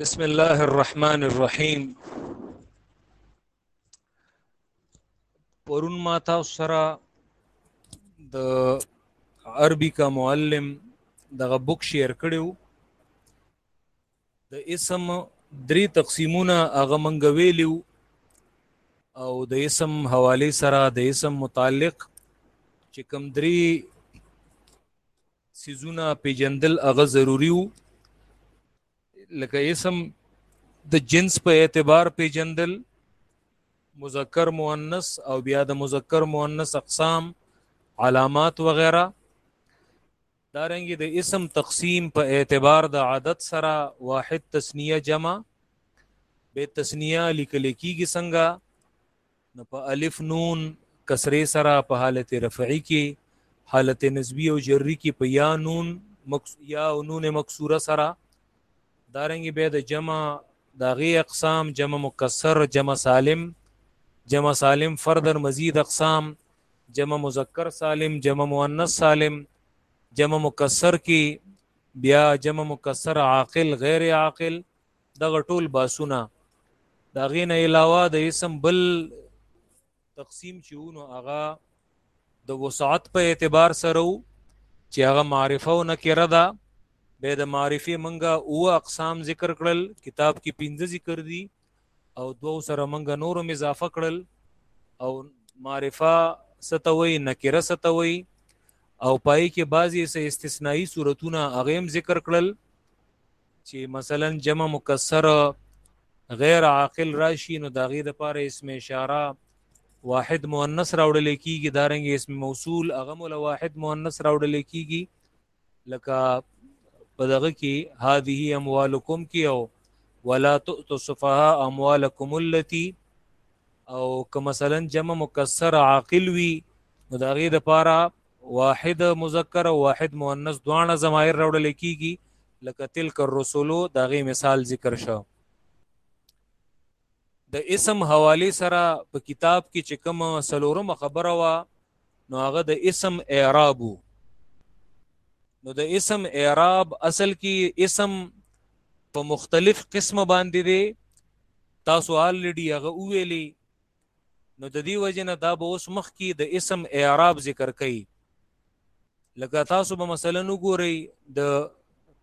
بسم الله الرحمن الرحیم پرون ما تاسو سره د عربي کا معلم دغه بوک شیر کړو د اسم درې تقسیمونه هغه منګه ویلیو او د اسم حواله سره د اسم متعلق چې کم درې سيزونه پیجندل هغه ضروری وو لکه اسم د جنس په اعتبار پیجندل مذکر مؤنث او بیا د مذکر مؤنث اقسام علامات وغیرہ دارنګه د اسم تقسیم په اعتبار د عدد سره واحد تسنیه جمع به تسنیه لیکل کیږي څنګه نو په الف نون کسره سره په حالت رفعی کې حالت نسبی او جری کې په یا نون مکس یا نون مکسوره سره دارنګ به د جمع داغي اقسام جمع مکسر جمع سالم جمع سالم فردن مزید اقسام جمع مذکر سالم جمع مؤنث سالم جمع مکسر کی بیا جمع مکسر عاقل غیر عاقل دغه ټول باسونه دا غینه علاوه د اسم بل تقسیم چېونو هغه د وسعت په اعتبار سره وو چې هغه معرفه او نکره ده به د معرفي منګه او اقسام ذکر کړل کتاب کې پنځه ذکر دي او دوو سره منګه نورم اضافه کړل او معرفه ستوي نکره ستوي او پای کې بعضی سه استثنایی صورتونه اغیم ذکر کړل چې مثلا جمع مکسر غیر عاقل راشي نو داغه د پاره اسم اشاره واحد مؤنث راوړل کیږي دارنګ اسم موصول اغم ول واحد مؤنث راوړل کیږي لکه په دغه کې هذه اموالکم کې او ولا تؤتوا السفهاء اموالکم التي او که مثلا جمع مکسر عاقل وي نو دا غي د پاره واحد مذکر او واحد مؤنث دواړه ضمائر راوړل کیږي لکه تلک الرسل دا غي مثال ذکر شو د اسم حواله سره په کتاب کې چې کوم سلورمه خبره وا نو هغه د اسم اعراب نو د اسم اعراب اصل کې اسم په مختلف قسمه باندې دی تاسو الریډي هغه ویلي نو د دې وجنه دا به اوس مخ کې د اسم اعراب ذکر کړي لکه تاسو به مثلا وګورئ د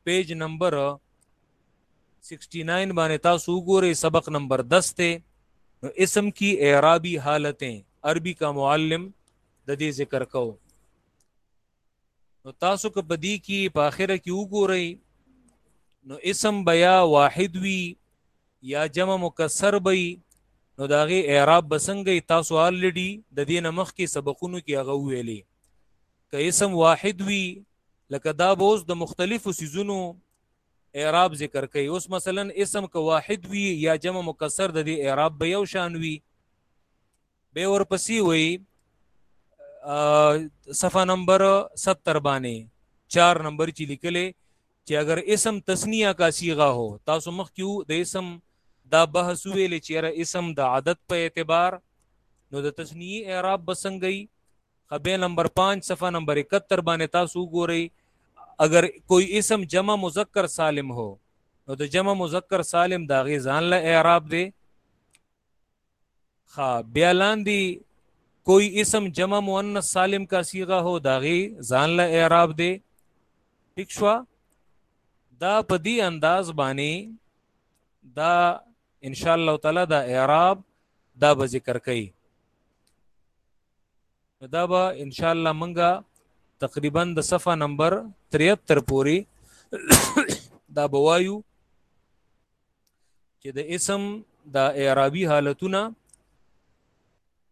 پیج نمبر 69 باندې تاسو وګورئ سبق نمبر 10 ته نو اسم کی اعرابی حالتیں عربی کا معلم د دې ذکر کو نو تاسو که بدی کی په اخره کې وګورئ نو اسم بیا واحد وی یا جمع مکسر بی نو داغه اعراب بسنګي تاسو الریډي د دې نمخ کې سبقونو کې هغه ویلي که اسم واحد وی لکه دا بوز د مختلفو سيزونو اعراب ذکر کوي اوس مثلا اسم که واحد وي یا جمع مکسر د دې اعراب به یو شان وي به ورپسې وي صفه نمبر 70 باندې 4 نمبر چې لیکلې چې اگر اسم تسنیه کا صيغه هو تاسو مخ کیو د اسم دا بحث ویل چې را اسم د عدد په اعتبار نو د تسنیه اعراب بسنګي خبه نمبر 5 صفحه نمبر 71 باندې تاسو وګورئ اگر کوئی اسم جمع مذکر سالم هو نو د جمع مذکر سالم دا غي ځان له اعراب دی خا بیا لاندې کوئی اسم جمع مؤنث سالم کا صيغه هو دا غي ځان له اعراب دی ٹھیک شو دا په دې انداز باندې دا ان شاء الله تعالی دا اعراب دا به ذکر کړي دا به ان شاء الله منګه تقریبا د صفه نمبر 73 پوری دا بوایو چې د اسم د اعرابي حالتونه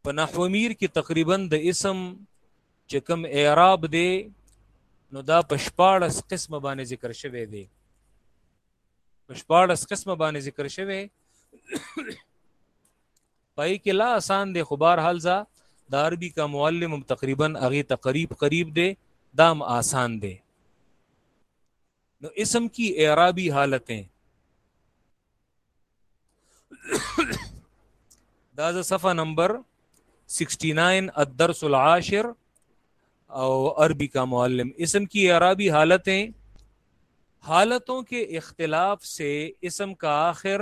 په نحو میر کې تقریبا د اسم چې کوم اعراب دی نو دا په 14 قسمه باندې ذکر شوی دی په 14 قسمه باندې ذکر شوی پای کې لا آسان دی خو بهر حال ځا د عربي کا معلم هم تقریبا هغه تقریب قریب دی دام آسان دی نو اسم کی اعرابی حالتیں دا ز صفحه نمبر 69 الدرس العاشر او عربی کا معلم اسم کی اعرابی حالتیں حالتوں کے اختلاف سے اسم کا آخر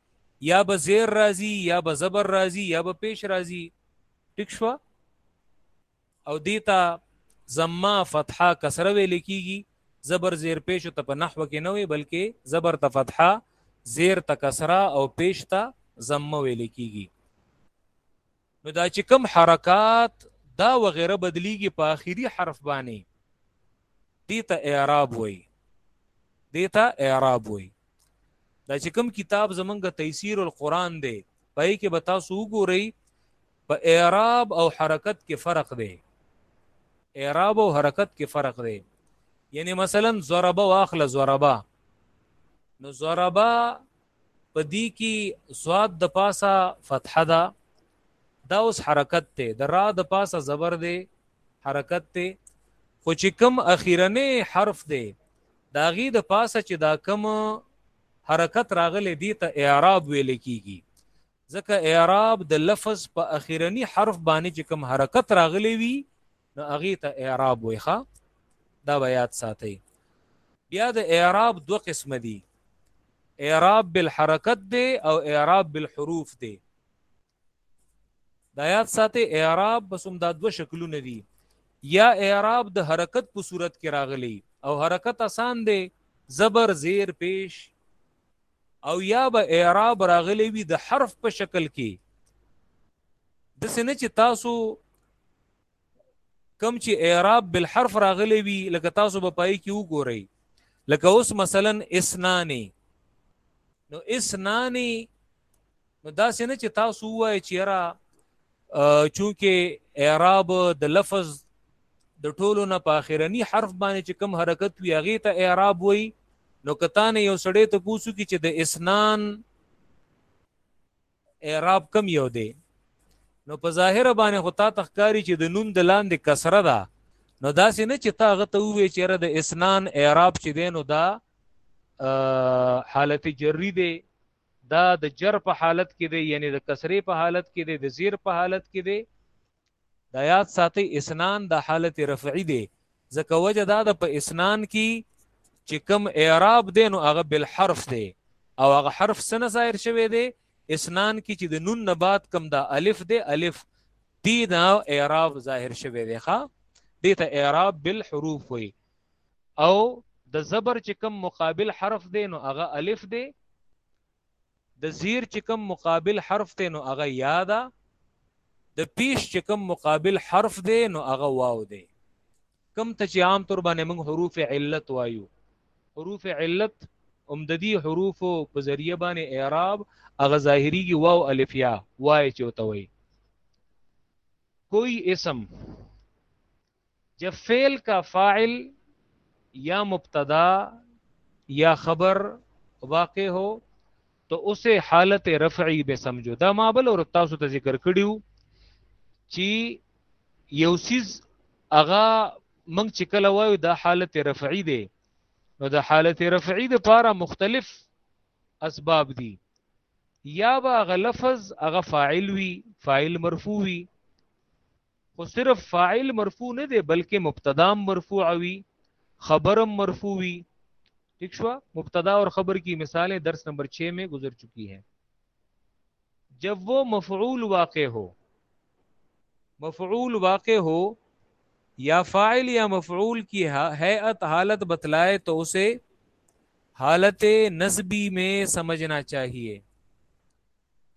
یا به زیر راځي یا به زبر راځي یا به پیش راځي ټیک شو او دیتا زما فتحه کسره ویل کیږي زبر زیر پیش ته په نحو کې نه وي بلکې زبر ته فتحه زیر ته کسره او پیش ته زمه ویل کیږي نو دا چې کم حرکات دا وغیره بدلیږي په اخیری حرف باندې دیتا اعراب وای دیتا اعراب وای دا چې کم کتاب زمونږ تفسیر القرآن دی پای کې به تاسو وګورئ په اعراب او حرکت کې فرق دی اعراب او حرکت کې فرق دی یعنی مثلا ضربه واخله ضربه نو ضربه په دې کې سواد د پاسه فتحه ده دا اوس حرکت ته د را د پاسه زبر دی حرکت ته خو چې کم اخیرنه حرف دی دا غي د پاسه چې دا کم حرکت راغلی دی ته اعراب ویل کیږي ځکه اعراب د لفظ په اخیرنی حرف باندې چې کم حرکت راغلی وي نو هغه ته اعراب وای ښا دا به یاد ساتئ بیا د اعراب دوه قسم دي اعراب بالحرکت دی او اعراب بالحروف دی دا یاد ساتئ اعراب بس هم دا دوه شکلونه دي یا اعراب د حرکت په صورت کې راغلی او حرکت آسان دی زبر زیر پیش او یا به اعراب راغلی وي د حرف په شکل کې د سینه چې تاسو کم چې اعراب بالحرف راغلی وي لکه تاسو به پای کې وګورئ لکه اوس مثلا اسنان نو اسنان نو دا څنګه چې تاسو وایي چې را چونکه اعراب د لفظ د ټولو نه په اخرنی حرف باندې چې کم حرکت وي هغه ته اعراب وایي نو کتان یو سړی ته پوسو کی چې د اسنان اعراب کم یو دی نو په ظاهر باندې خو تا تخکاری چې د نون د لاندې کسره ده نو دا سه نه چې تا غته وې چې را د اسنان اعراب چې دینو دا حالت جری دی دا د جر په حالت کې دی یعنی د کسری په حالت کې دی د زیر په حالت کې دی دا یاد ساتي اسنان د حالت رفعي دی ځکه وجه دا د په اسنان کې چې کم اعراب دی نو هغه بل حرف دی او هغه حرف سنه ظاهر شوی دی اسنان کې چې د نون نه بعد کم دا الف دی الف دی دا اعراب ظاهر شوی دی ښا دې ته اعراب بالحروف وي او د زبر چې کم مقابل حرف دی نو هغه الف دی د زیر چې کوم مقابل حرف دی نو هغه یا ده د پیش چې کوم مقابل حرف دی نو هغه واو دی کم ته چې عام طور باندې موږ حروف علت وایو حروف علت هم د دې حروف په ذریعہ باندې اعراب هغه ظاهریږي واو الف یا وای چې وته وای کوئی اسم جب فعل کا فاعل یا مبتدا یا خبر واقع ہو تو اسے حالت رفعی به سمجھو دا ما بل اور تاسو ته ذکر کړیو چې یو سیز اغا منګ چې کله وایو دا حالت رفعی دی نو د حالت رفعی د پاره مختلف اسباب دي یا با غ لفظ هغه فاعل وي فاعل مرفوع وي خو صرف فاعل مرفوع نه دی بلکې مبتدا مرفوع وی خبرم مرفوع وی ٹھیک شوا مبتدا اور خبر کی مثالیں درس نمبر چھ میں گزر چکی ہیں جب وہ مفعول واقع ہو مفعول واقع ہو یا فائل یا مفعول کی حیعت حالت بتلائے تو اسے حالت نصبی میں سمجھنا چاہیے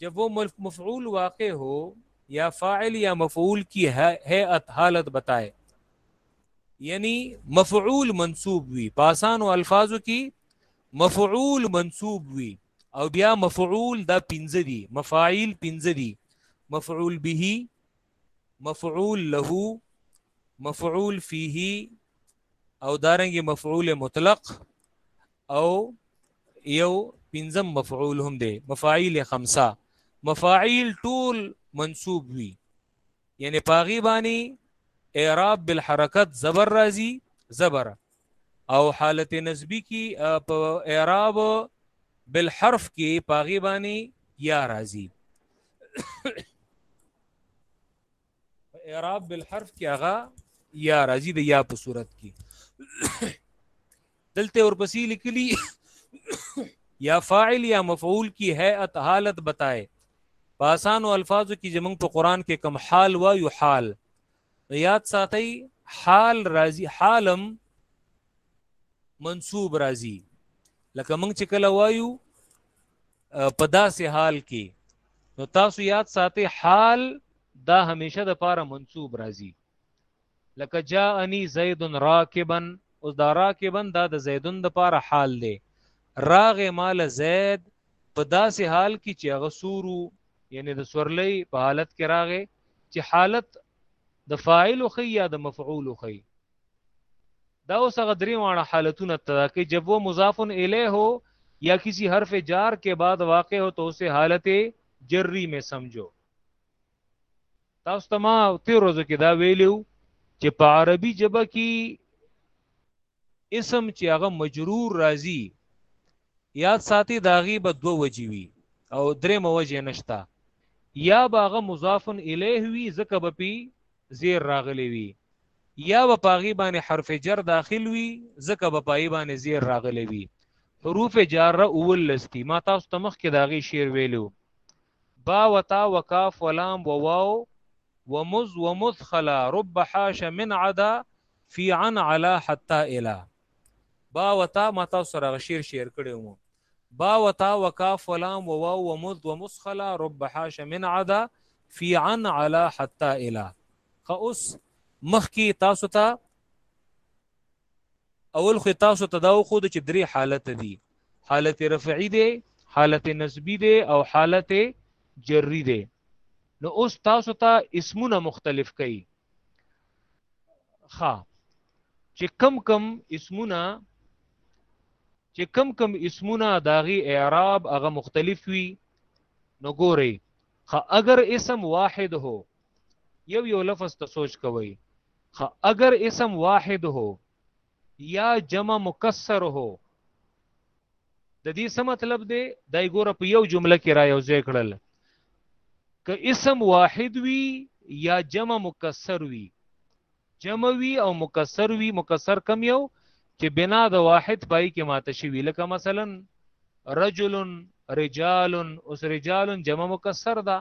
جب وہ مفعول واقع ہو یا فاعل یا مفعول کی حیعت حالت بتائے یعنی مفعول منصوب ہوئی پاسان و الفاظ کی مفعول منصوب ہوئی او بیا مفعول دا پنځه دي مفاعیل پنځه دي مفعول به مفعول له مفعول فيه او دارنګ مفعول مطلق او یو پنځم مفعول هم دی مفاعیل خمسه مفاعیل ټول منصوب وي یعنی پاغي باندې اعراب بالحرکت زبر راځي زبر او حالت نسبی کی په اعراب بالحرف کې پاغي باندې یا راځي په اعراب بالحرف کې هغه یا راځي د یا په صورت کې دلته ورپسې لیکلي یا فاعل یا مفعول کی هيئت حالت بتائے په اسانو الفاظو کې زمونږ په قران کې کم حال و یو حال یاد ساتي حال راځي حالم منصوب راځي لکه مونږ چې کله وایو په داسې حال کې نو تاسو یاد ساتي حال دا همیشه د پاره منسوب راځي لکه جاءنی زید راکبا اوس دا راکبا دا د زیدون د پاره حال دی راغ مال زید په داسې حال کې چې هغه سورو یعنی د سورلې په حالت کې راغې چې حالت د فاعل خو یا د مفعول خو دا اوس هغه درې واړه حالتونه تدا کې جب و مضاف الیه ہو یا کسی حرف جار کے بعد واقع ہو تو اسے حالت جری میں سمجھو تاسو ته ما تیر ورځو کې دا ویلو چې په عربي ژبه کې اسم چې هغه مجرور راځي یاد ساتي دا غي به دوه وجې وي او درې موجه نشتا یا باغه مضاف الیه وی زکه به پی زیر راغلی وي یا به پاغي باندې حرف جر داخل وي ځکه به پای باندې زیر راغلی وي حروف جاره اولستی ما تاسو ته مخ کې داغي شعر ویلو با وتا وکاف ولام وواو ومز ومدخلا رب حاش من عدا في عن على حتى الى با وتا ما تاسو سره شعر شعر کړی وو با وتا وکاف ولام وواو ومذ ومسخلا رب حاش من عدا فی عن علا حتا الا خو اوس مخکې تاسو ته تا اول خو تاسو ته دا خو د چې درې حالت دي حالت رفعي دي حالت نسبي دي او حالت جری دي نو اوس تاسو ته تا اسمونه مختلف کړي ها چې کم کم اسمونه چې کم کم اسمونه داغي اعراب هغه مختلف وي نو ګوري خا اگر اسم واحد هو یو یو لفظ ته سوچ کوي خا اگر اسم واحد هو یا جمع مکسر هو د دې څه مطلب دی دای ګوره په یو جمله کې را یو ځای کړل که اسم واحد وي یا جمع مکسر وي جمع وي او مکسر وي مکسر کم یو چې بنا د واحد پای کې ماته شي لکه مثلا رجل رجال اوس رجال جمع مکسر ده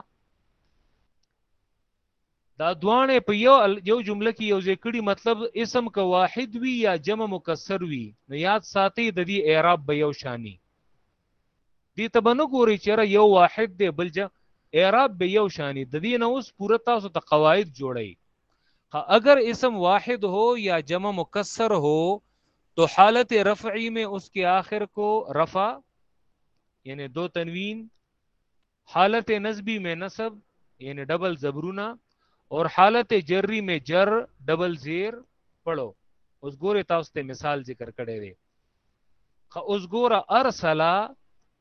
دا دوانه په یو یو جمله کې یو ذکرې مطلب اسم که واحد وي یا جمع مکسر وي نو یاد ساتي د دې اعراب به یو شانی دې ته به نه ګوري چېرې یو واحد دی بل جمع اعراب به یو شانی د دې نه اوس پوره تاسو ته قواعد جوړي اگر اسم واحد ہو یا جمع مکسر ہو تو حالت رفعی میں اس کے آخر کو رفع یعنی دو تنوین حالت نصبی میں نصب یعنی ڈبل زبرونه اور حالت جری میں جر ڈبل زیر پڑھو اوس ګوره تاسو ته مثال ذکر کړی دی خو اوس ګوره ارسل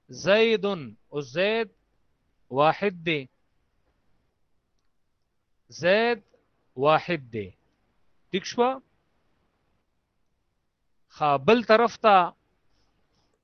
زید او زید واحد دی زید واحد دی ٹھیک شو خا بل طرف ته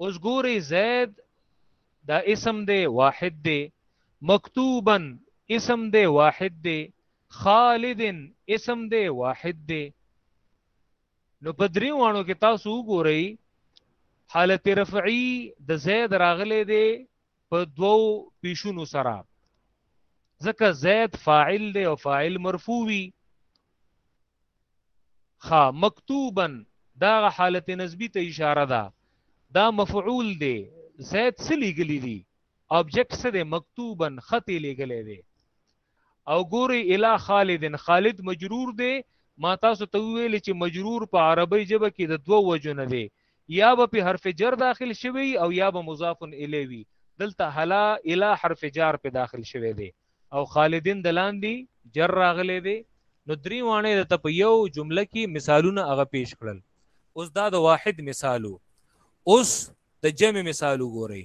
اوس ګوري زید دا اسم دی واحد دی مکتوبا اسم دی واحد دی خالد اسم دی واحد دی نو په درې وانو کې تاسو وګورئ حالت رفعی د زید راغلی دی په دوو پیشونو سره ځکه زید فاعل دی او فاعل مرفوع وي خا مکتوبا دا حالت نسبی ته اشاره ده دا مفعول دی زید سلی ګلی دی آبجیکټ سره مکتوبا خط لګلې دی او ګورئ الی خالد خالد مجرور دی ما تاسو ته ویل چې مجرور په عربی ژبه کې د دوه وجو نه دی یا به په حرف جر داخل شوی او یا به مضاف الیه وی دلته هلا الی حرف جار په داخل شوی دی او خالدین د لاندې جر راغلی دی نو درې وانه د ته په یو جمله کې مثالونه هغه پیش کړل اوس دا د واحد مثالو اوس د جمع مثال وګورئ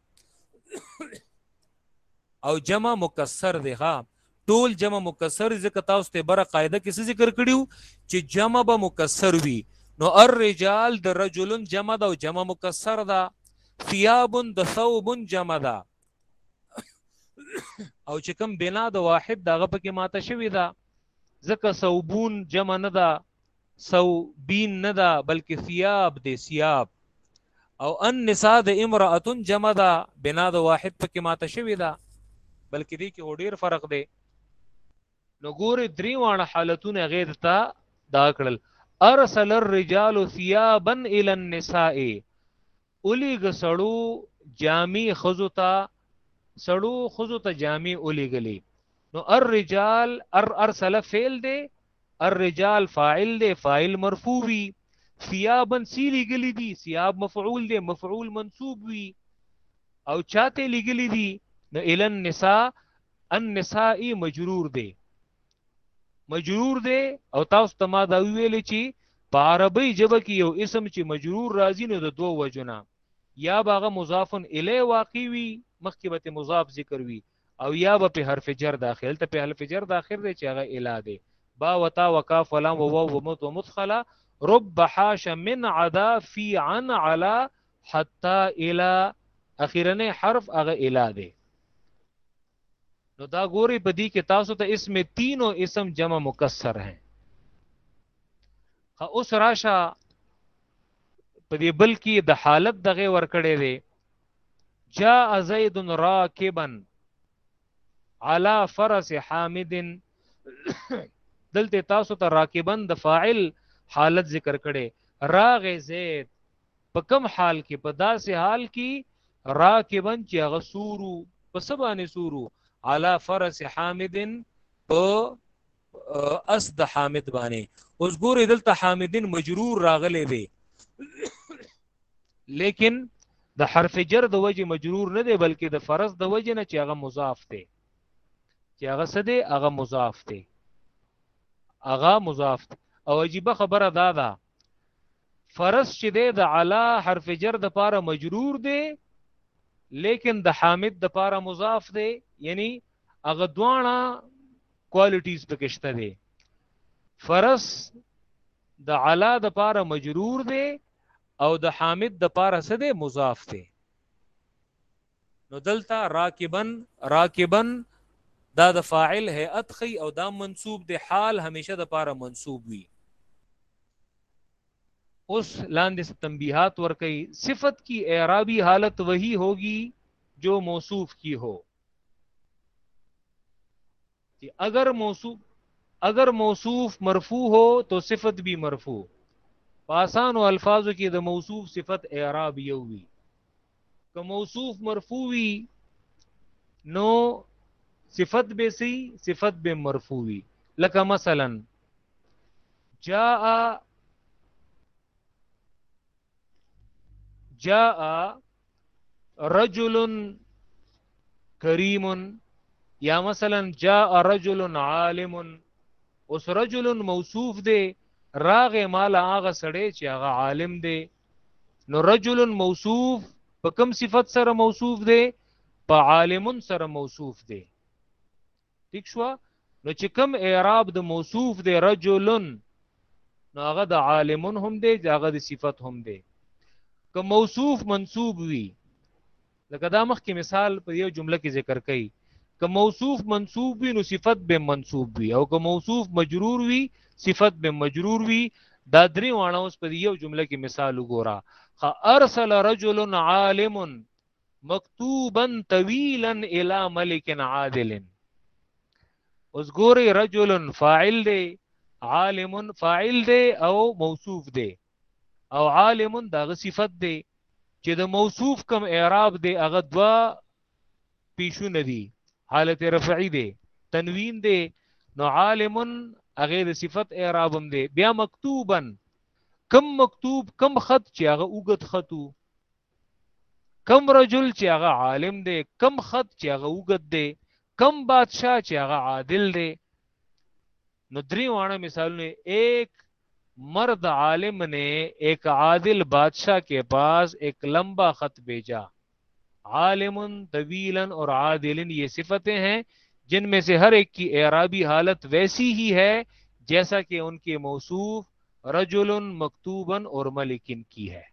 او جمع مکسر دی ها ټول جمع مکسر ځکه تاسو ته بره قاعده کې څه ذکر کړیو چې جمع به مکسر وي نو الرجال د رجلن جمع ده او جمع مکسر ده ثياب د ثوب جمع ده او چې کوم بنا د واحد دغه پکې ماته شوی ده ځکه ثوبون جمع نه ده سو بین نه ده بلکې ثیاب دی ثیاب او ان نساء د امراه جمع ده بنا د واحد پکې ماته شوی ده بلکې دې کې ډیر فرق دی نو ګوره درې وانه حالتونه غیر ته دا کړل ارسل الرجال ثيابا الى النساء اولیګ سړو جامی خزو ته سړو خزو ته جامی اولیګلی نو الرجال ار ارسل فعل دی الرجال فاعل دی فاعل مرفوع وی ثيابن سی لګلی دي ثياب مفعول دي مفعول منصوب وي او چاته لګلی دي نو الن نساء النساء مجرور دي مجرور دی او تاسو ته ما دا ویل چې په عربی ژبه کې یو اسم چې مجرور راځي نو د دوه وجونه یا باغه مضافن الی واقع وي مخکې به مضاف ذکر وي او یا به په حرف جر داخل ته په حرف جر داخل دی چې هغه الی دی با وتا وکا فلان و واو ومت ومدخلا رب حاش من عدا فی عن علا حتا الی اخیرنه حرف هغه الی دی نو دا ګوري په دې کې تاسو ته اسم تینو اسم جمع مکسر ہیں خو اوس راشه په دې بل کې د حالت دغه ور کړې دی جاء زید راکبا على فرس حامد دلته تاسو ته راکبن د فاعل حالت ذکر کړي راغ زید په کم حال کې په داسې حال کې راکبن چې هغه سورو په سبانه سورو علا فرس حامدن په اس د حامد باندې اوس ګورې دلته حامدن مجرور راغلی دی لیکن د حرف جر د وجه مجرور نه دی بلکې د فرض د وجه نه چې هغه مضاف دی چې هغه څه دی هغه مضاف دی هغه مضاف دی او عجیب خبره دا ده فرض چې دی د علا حرف جر د پاره مجرور دی لیکن د حامد د پاره مضاف دی یعنی هغه دواړه کوالټیز پکشته دی فرض د علا د پاره مجرور دی او د حامد د پاره څه دی مضاف دی نو دلته راکبا راکبا دا د فاعل هيئت خي او دا منصوب د حال همیشه د پاره منصوب وي اوس لاندې څه تنبيهات ورکړي صفت کی اعرابي حالت وہی ہوگی جو موصوف کی ہو کہ اگر موصوف اگر موصوف مرفوع ہو تو صفت بھی مرفوع پاسان و الفاظ کی د موصوف صفت اعراب یو وی که موصوف مرفوع وي نو صفت به سي صفت به مرفوع وي لکه مثلا جاء جاء رجل کریم یا مثلا جاء رجل عالم اوس رجل موصوف دی راغه مال هغه سړی چې هغه عالم دی نو رجل موصوف په کوم صفت سره موصوف دی په عالم سره موصوف دی ٹھیک شو نو چې کوم اعراب د موصوف دی رجل نو هغه د عالم هم دی هغه د صفت هم دی که موصوف منصوب وي لکه دا مخکې مثال په یو جمله کې ذکر کړي که موصوف منصوب وي نو صفت به منصوب وي او که موصوف مجرور وي صفت به مجرور وي دا درې واړه اوس په یو جمله کې مثال وګوره ارسل رجل عالم مکتوبا طويلا الى ملك عادل اوس ګوري رجل فاعل دی عالم فاعل دی او موصوف دی او عالم دغه صفت دی چې د موصوف کم اعراب دی هغه دوا پیشونه دي حالت رفعی دی تنوین دی نو عالم هغه د صفت اعرابم دی بیا مکتوبا کم مکتوب کم خط چې هغه اوګت خطو کم رجل چې هغه عالم دی کم خط چې هغه اوګت دی کم بادشاه چې هغه عادل دی نو درې وانه مثالونه ایک مرد عالم نے ایک عادل بادشاہ کے پاس ایک لمبا خط بھیجا عالم طویلا اور عادل یہ صفتیں ہیں جن میں سے ہر ایک کی اعرابی حالت ویسی ہی ہے جیسا کہ ان کے موصوف رجل مکتوبن اور ملکن کی ہے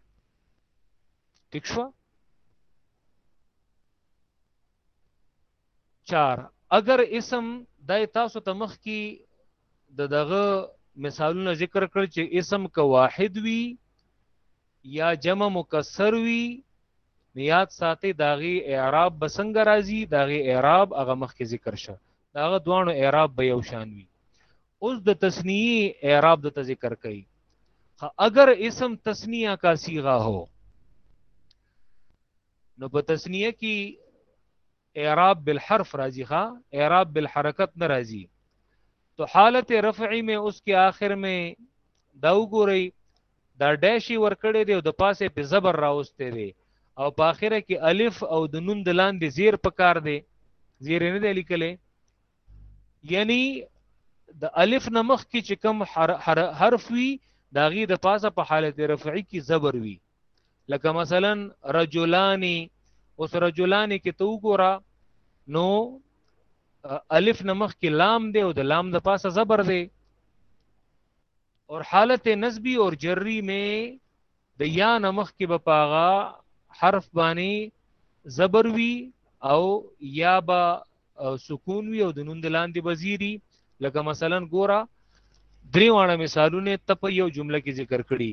چار اگر اسم دا تاسو ته مخ کی د دغه مثالونه ذکر کړ چې اسم که واحد وي یا جمع مکسر وي نیاد ساتي داغي اعراب بسنګ راځي داغي اعراب هغه مخ کی ذکر شه داغه دوانو اعراب به یو شان وي اوس د تسنیه اعراب د ذکر کوي اگر اسم تسنیه کا صيغه هو نو په تسنیه کې اعراب بالحرف راځي ښا اعراب بالحرکت نه راځي تو حالت رفعی میں اس کے آخر میں دا وګورئ دا ډاشي ورکړې دی او د پاسه په زبر راوستي دی او په اخره کې الف او د نون د لاندې زیر پکار دی زیر نه دی لیکلې یعنی د الف نمخ کې چې کم حرف وي دا غي د پاسه په حالت رفعی کې زبر وي لکه مثلا رجلانی اوس رجلانی کې تو ګورا نو الف نمخ کې لام دی او د لام د پاسه زبر دی اور حالت نسبی اور جری میں د یا نمخ کې به پاغا حرف باندې زبر وی او یا با سکون وی او د نون د لاندې وزيري لکه مثلا ګورا درې واړه مثالونه ته په یو جمله کې ذکر کړي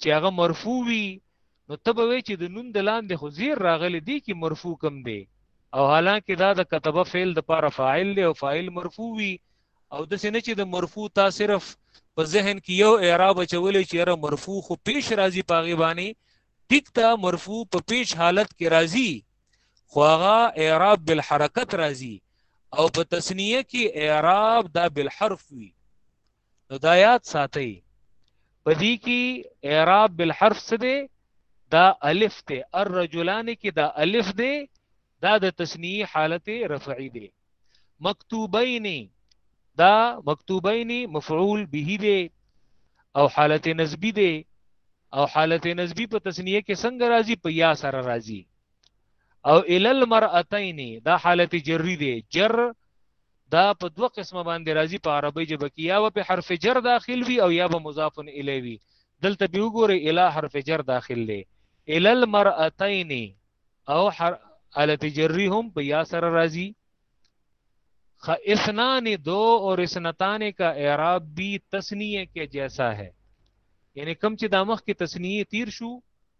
چې هغه مرفوع وي نو ته به وایې چې د نون د لاندې خو زیر راغلی دی کې مرفوع کم دی او حالانکه دا د کتبه فعل د پاره فاعل دی او فاعل مرفوع وي او د سینه چې د مرفوع تا صرف په ذهن کې یو اعراب چولې چې را مرفوع خو پیش راځي پاغي باندې ټیک تا مرفوع په پیش حالت کې راځي خو هغه اعراب بالحرکت راځي او په تسنیه کې اعراب دا بالحرف وي نو دا یاد ساتئ په دې کې اعراب بالحرف څه دی دا الف دی الرجلان کې دا الف دی دا د تسنیه حالت رفعی دی مکتوبین دا مکتوبین مفعول به دی او حالت نسبی دی او حالت نسبی په تسنیه کې څنګه راځي په یا سره راځي او ال المرأتين دا حالت جری دی جر دا په دوه قسمه باندې راځي په عربی ژبه کې یا په حرف جر داخل وي او یا به مضاف الیه وي دلته به وګوره اله حرف جر داخل دی ال المرأتين او حالت جری هم په یا سره راځي خ اسنان دو اور اسنتان کا اعراب بھی تسنیه کې جیسا ہے یعنی کم چې دامخ کې تسنیه تیر شو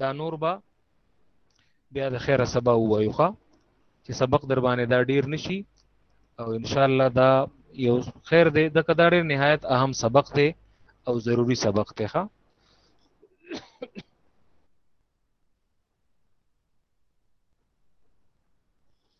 دا نور به بیا د خیره سبا ووایو ښه چې سبق در باندې دا ډیر نشي او ان شاء الله دا یو خیر دی د کدا ډیر نهایت اهم سبق دی او ضروری سبق دی ښه